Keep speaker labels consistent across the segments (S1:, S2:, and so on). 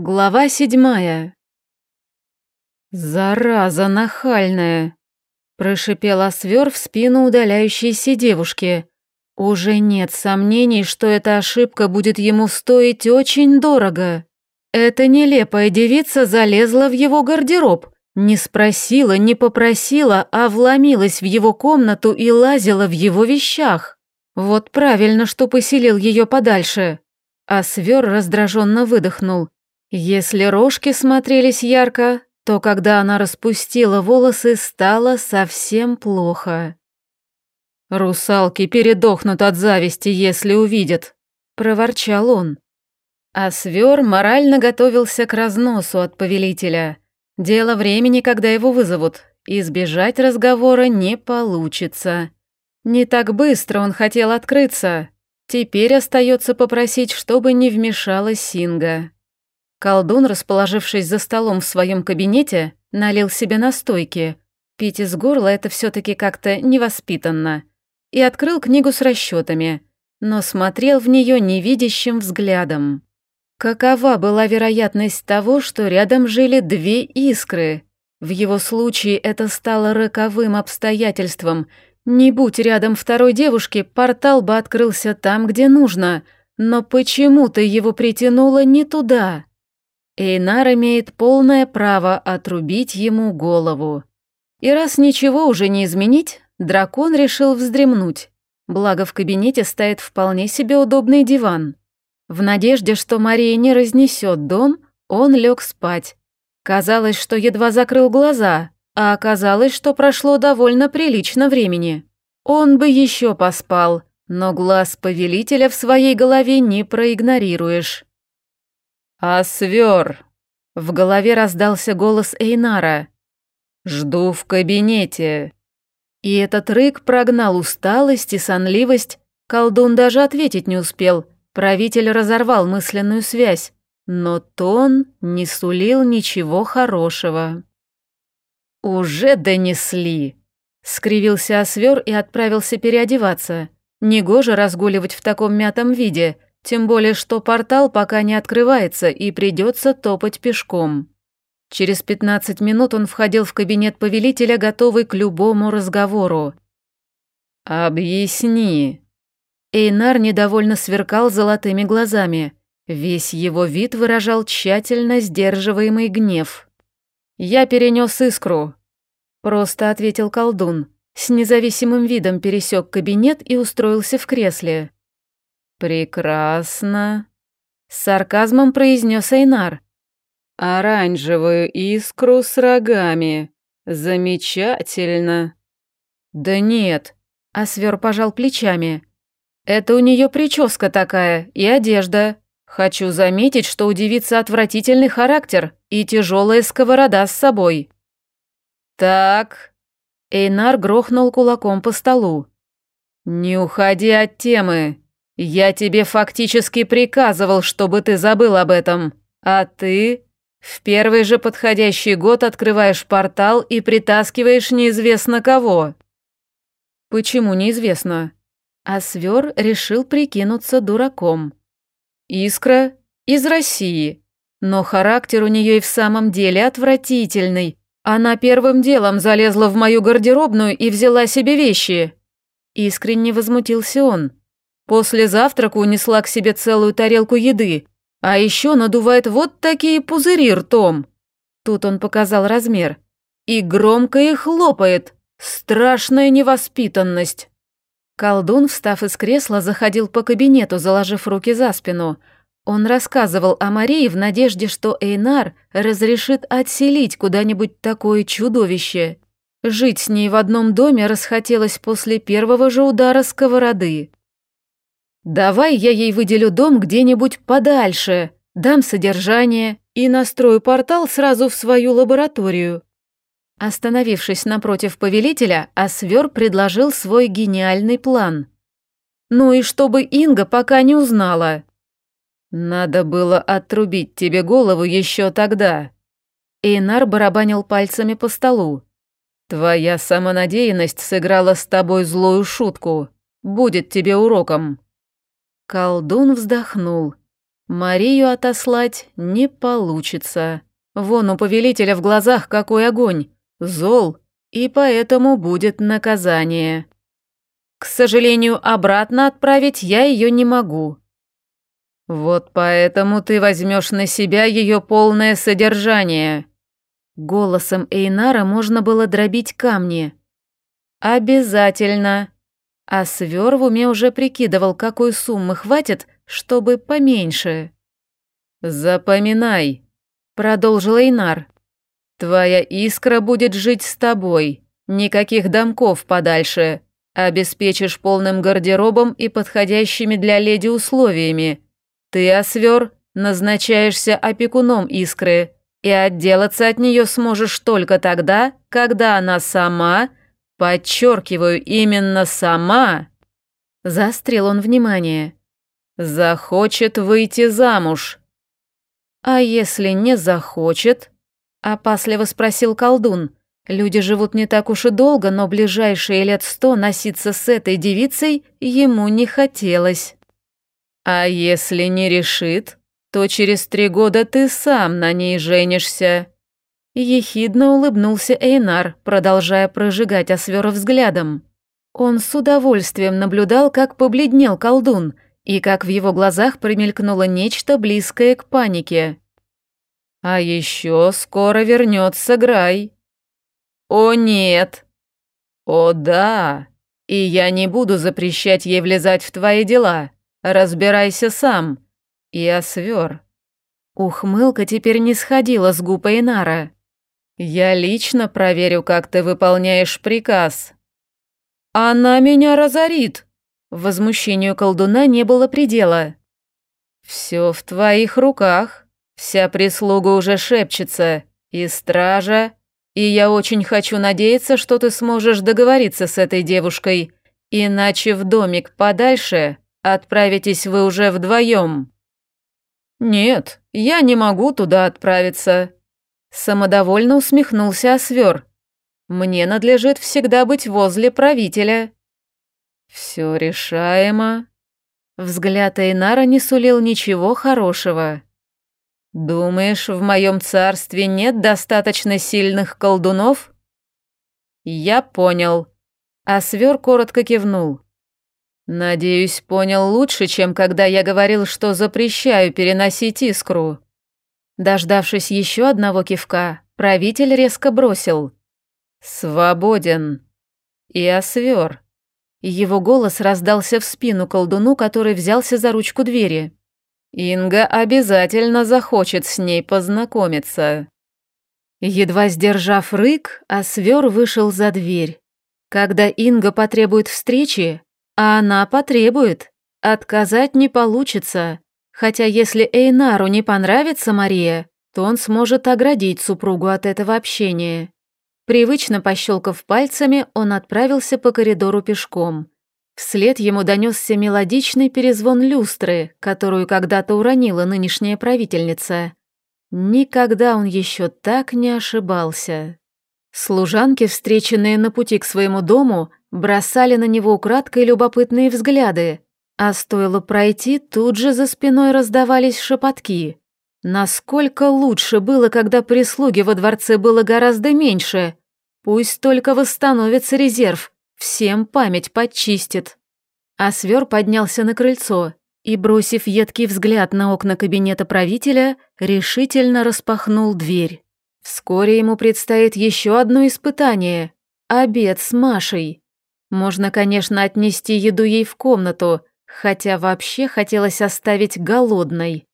S1: Глава седьмая. «Зараза нахальная!» – прошипела свер в спину удаляющейся девушки. Уже нет сомнений, что эта ошибка будет ему стоить очень дорого. Эта нелепая девица залезла в его гардероб, не спросила, не попросила, а вломилась в его комнату и лазила в его вещах. Вот правильно, что поселил ее подальше. А свер раздраженно выдохнул. Если рожки смотрелись ярко, то когда она распустила волосы, стало совсем плохо. «Русалки передохнут от зависти, если увидят», — проворчал он. А свер морально готовился к разносу от повелителя. Дело времени, когда его вызовут, избежать разговора не получится. Не так быстро он хотел открыться. Теперь остается попросить, чтобы не вмешалась Синга. Колдун, расположившись за столом в своем кабинете, налил себе настойки. Пить из горла это все-таки как-то невоспитанно. И открыл книгу с расчетами, но смотрел в нее невидящим взглядом. Какова была вероятность того, что рядом жили две искры? В его случае это стало роковым обстоятельством. Не будь рядом второй девушки, портал бы открылся там, где нужно, но почему-то его притянуло не туда. Эйнар имеет полное право отрубить ему голову. И раз ничего уже не изменить, дракон решил вздремнуть. Благо в кабинете стоит вполне себе удобный диван. В надежде, что Мария не разнесет дом, он лег спать. Казалось, что едва закрыл глаза, а оказалось, что прошло довольно прилично времени. Он бы еще поспал, но глаз повелителя в своей голове не проигнорируешь. «А свер!» В голове раздался голос Эйнара. «Жду в кабинете». И этот рык прогнал усталость и сонливость. Колдун даже ответить не успел. Правитель разорвал мысленную связь, но тон не сулил ничего хорошего. «Уже донесли!» — скривился Освер и отправился переодеваться. Негоже разгуливать в таком мятом виде — тем более, что портал пока не открывается и придется топать пешком. Через 15 минут он входил в кабинет повелителя, готовый к любому разговору. «Объясни». Эйнар недовольно сверкал золотыми глазами. Весь его вид выражал тщательно сдерживаемый гнев. «Я перенес искру», — просто ответил колдун. С независимым видом пересек кабинет и устроился в кресле. «Прекрасно», — с сарказмом произнес Эйнар. «Оранжевую искру с рогами. Замечательно». «Да нет», — Асвер пожал плечами. «Это у нее прическа такая и одежда. Хочу заметить, что у девицы отвратительный характер и тяжелая сковорода с собой». «Так...» Эйнар грохнул кулаком по столу. «Не уходи от темы. Я тебе фактически приказывал, чтобы ты забыл об этом. А ты в первый же подходящий год открываешь портал и притаскиваешь неизвестно кого. Почему неизвестно? А свер решил прикинуться дураком. Искра из России. Но характер у нее и в самом деле отвратительный. Она первым делом залезла в мою гардеробную и взяла себе вещи. Искренне возмутился он. После завтрака унесла к себе целую тарелку еды, а еще надувает вот такие пузыри ртом. Тут он показал размер. И громко их хлопает. Страшная невоспитанность. Колдун, встав из кресла, заходил по кабинету, заложив руки за спину. Он рассказывал о Марии в надежде, что Эйнар разрешит отселить куда-нибудь такое чудовище. Жить с ней в одном доме расхотелось после первого же удара сковороды. Давай я ей выделю дом где-нибудь подальше, дам содержание и настрою портал сразу в свою лабораторию. Остановившись напротив повелителя, Асвер предложил свой гениальный план. Ну и чтобы Инга пока не узнала. Надо было отрубить тебе голову еще тогда. Эйнар барабанил пальцами по столу. Твоя самонадеянность сыграла с тобой злую шутку. Будет тебе уроком. Колдун вздохнул. Марию отослать не получится. Вон у повелителя в глазах какой огонь, зол, и поэтому будет наказание. К сожалению, обратно отправить я ее не могу. Вот поэтому ты возьмешь на себя ее полное содержание. Голосом Эйнара можно было дробить камни. Обязательно. А свер в уме уже прикидывал, какой суммы хватит, чтобы поменьше. «Запоминай», — продолжил Эйнар. «Твоя искра будет жить с тобой. Никаких домков подальше. Обеспечишь полным гардеробом и подходящими для леди условиями. Ты, Освер, назначаешься опекуном искры, и отделаться от нее сможешь только тогда, когда она сама, подчеркиваю, именно сама, заострил он внимание, захочет выйти замуж. А если не захочет? Опасливо спросил колдун. Люди живут не так уж и долго, но ближайшие лет сто носиться с этой девицей ему не хотелось. А если не решит, то через три года ты сам на ней женишься. Ехидно улыбнулся Эйнар, продолжая прожигать Освера взглядом. Он с удовольствием наблюдал, как побледнел колдун, и как в его глазах промелькнуло нечто близкое к панике. «А еще скоро вернется Грай», «О, нет!» «О, да! И я не буду запрещать ей влезать в твои дела. Разбирайся сам. Я свер». Ухмылка теперь не сходила с губ Эйнара. «Я лично проверю, как ты выполняешь приказ». «Она меня разорит!» Возмущению колдуна не было предела. «Все в твоих руках. Вся прислуга уже шепчется. И стража, и я очень хочу надеяться, что ты сможешь договориться с этой девушкой, иначе в домик подальше отправитесь вы уже вдвоем. Нет, я не могу туда отправиться. Самодовольно усмехнулся Освер. Мне надлежит всегда быть возле правителя. Все решаемо. Взгляд Эйнара не сулил ничего хорошего. «Думаешь, в моем царстве нет достаточно сильных колдунов?» «Я понял». А свер коротко кивнул. «Надеюсь, понял лучше, чем когда я говорил, что запрещаю переносить искру». Дождавшись еще одного кивка, правитель резко бросил. «Свободен». И освер. Его голос раздался в спину колдуну, который взялся за ручку двери. Инга обязательно захочет с ней познакомиться. Едва сдержав рык, Освер вышел за дверь. Когда Инга потребует встречи, а она потребует, отказать не получится. Хотя если Эйнару не понравится Мария, то он сможет оградить супругу от этого общения. Привычно пощелкав пальцами, он отправился по коридору пешком. Вслед ему донесся мелодичный перезвон люстры, которую когда-то уронила нынешняя правительница. Никогда он еще так не ошибался. Служанки, встреченные на пути к своему дому, бросали на него украдкой любопытные взгляды, а стоило пройти, тут же за спиной раздавались шепотки. Насколько лучше было, когда прислуги во дворце было гораздо меньше. Пусть только восстановится резерв, Всем память подчистит. А свер поднялся на крыльцо и, бросив едкий взгляд на окна кабинета правителя, решительно распахнул дверь. Вскоре ему предстоит еще одно испытание — обед с Машей. Можно, конечно, отнести еду ей в комнату, хотя вообще хотелось оставить голодной.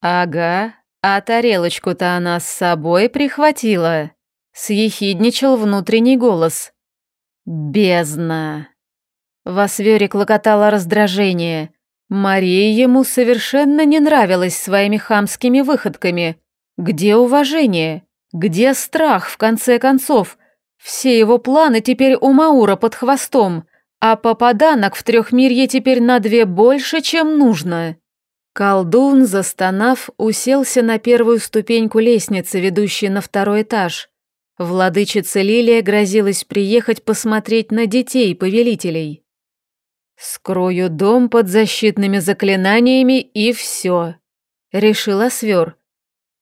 S1: «Ага, а тарелочку-то она с собой прихватила», — съехидничал внутренний голос. Бездна. В Освере клокотало раздражение. Мария ему совершенно не нравилась своими хамскими выходками. Где уважение? Где страх, в конце концов? Все его планы теперь у Маура под хвостом, а попаданок в трехмирье теперь на две больше, чем нужно. Колдун, застонав, уселся на первую ступеньку лестницы, ведущей на второй этаж. Владычица Лилия грозилась приехать посмотреть на детей повелителей. «Скрою дом под защитными заклинаниями и все. решила свер.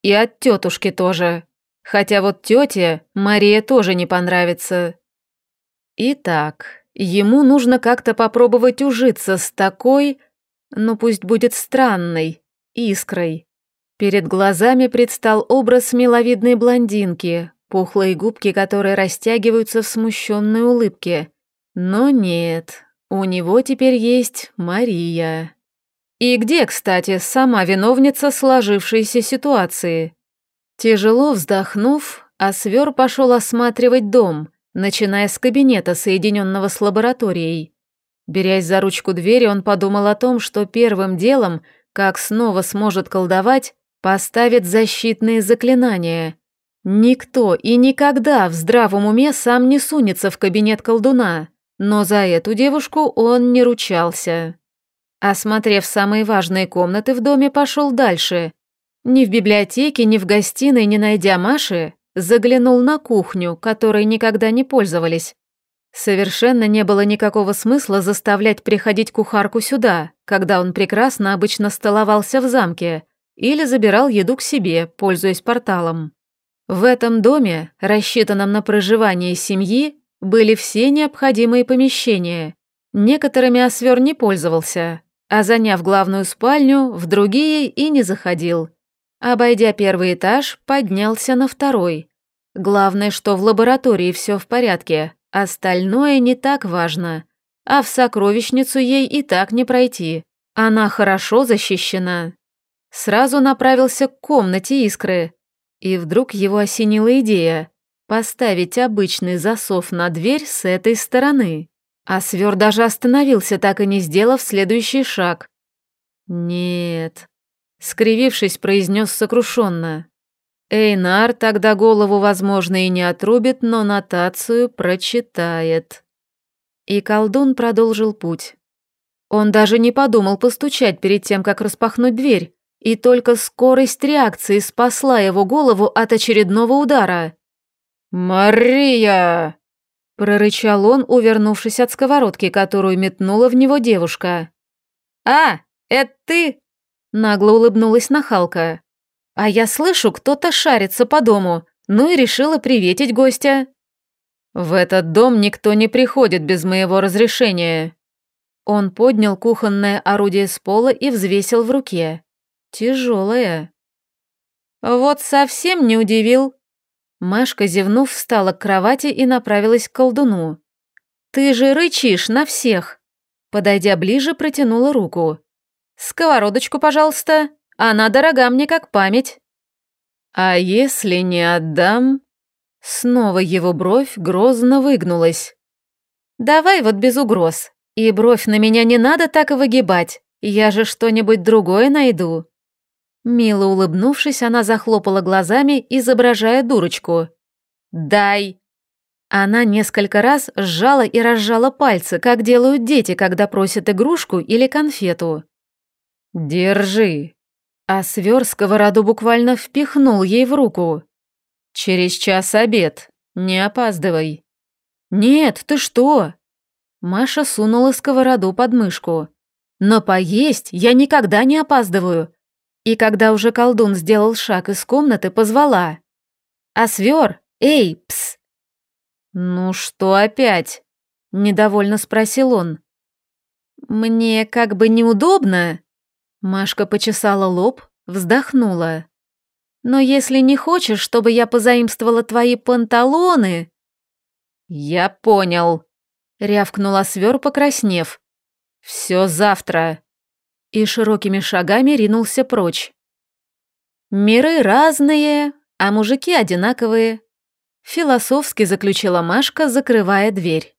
S1: И от тетушки тоже. Хотя вот тете Мария тоже не понравится. Итак, ему нужно как-то попробовать ужиться с такой, ну пусть будет странной, искрой. Перед глазами предстал образ миловидной блондинки, пухлые губки которые растягиваются в смущенной улыбке. Но нет, у него теперь есть Мария. И где, кстати, сама виновница сложившейся ситуации? Тяжело вздохнув, Асвер пошел осматривать дом, начиная с кабинета, соединенного с лабораторией. Берясь за ручку двери, он подумал о том, что первым делом, как снова сможет колдовать, поставит защитные заклинания. Никто и никогда в здравом уме сам не сунется в кабинет колдуна, но за эту девушку он не ручался. Осмотрев самые важные комнаты в доме, пошел дальше. Ни в библиотеке, ни в гостиной, не найдя Маши, заглянул на кухню, которой никогда не пользовались. Совершенно не было никакого смысла заставлять приходить кухарку сюда, когда он прекрасно обычно столовался в замке или забирал еду к себе, пользуясь порталом. В этом доме, рассчитанном на проживание семьи, были все необходимые помещения. Некоторыми Освер не пользовался, а заняв главную спальню, в другие и не заходил. Обойдя первый этаж, поднялся на второй. Главное, что в лаборатории все в порядке, остальное не так важно. А в сокровищницу ей и так не пройти. Она хорошо защищена. Сразу направился к комнате искры. И вдруг его осенила идея поставить обычный засов на дверь с этой стороны. А свер даже остановился, так и не сделав следующий шаг. «Нет», — скривившись, произнес сокрушенно. Эйнар тогда голову, возможно, и не отрубит, но нотацию прочитает. И колдун продолжил путь. Он даже не подумал постучать перед тем, как распахнуть дверь, и только скорость реакции спасла его голову от очередного удара. «Мария!» прорычал он, увернувшись от сковородки, которую метнула в него девушка. «А, это ты?» Нагло улыбнулась нахалка. «А я слышу, кто-то шарится по дому, ну и решила приветить гостя». «В этот дом никто не приходит без моего разрешения». Он поднял кухонное орудие с пола и взвесил в руке. Тяжелое. «Вот совсем не удивил», Машка, зевнув, встала к кровати и направилась к колдуну. «Ты же рычишь на всех!» Подойдя ближе, протянула руку. «Сковородочку, пожалуйста, она дорога мне как память». «А если не отдам?» Снова его бровь грозно выгнулась. «Давай вот без угроз. И бровь на меня не надо так выгибать. Я же что-нибудь другое найду». Мило улыбнувшись, она захлопала глазами, изображая дурочку. «Дай!» Она несколько раз сжала и разжала пальцы, как делают дети, когда просят игрушку или конфету. «Держи!» А свер сковороду буквально впихнул ей в руку. «Через час обед. Не опаздывай». «Нет, ты что?» Маша сунула сковороду под мышку. «Но поесть я никогда не опаздываю. И когда уже колдун сделал шаг из комнаты, позвала. «Освер! Эй, пс!» «Ну что опять?» — недовольно спросил он. «Мне как бы неудобно». Машка почесала лоб, вздохнула. «Но если не хочешь, чтобы я позаимствовала твои панталоны...» «Я понял», — рявкнула свер, покраснев. «Все завтра» и широкими шагами ринулся прочь. «Миры разные, а мужики одинаковые», — философски заключила Машка, закрывая дверь.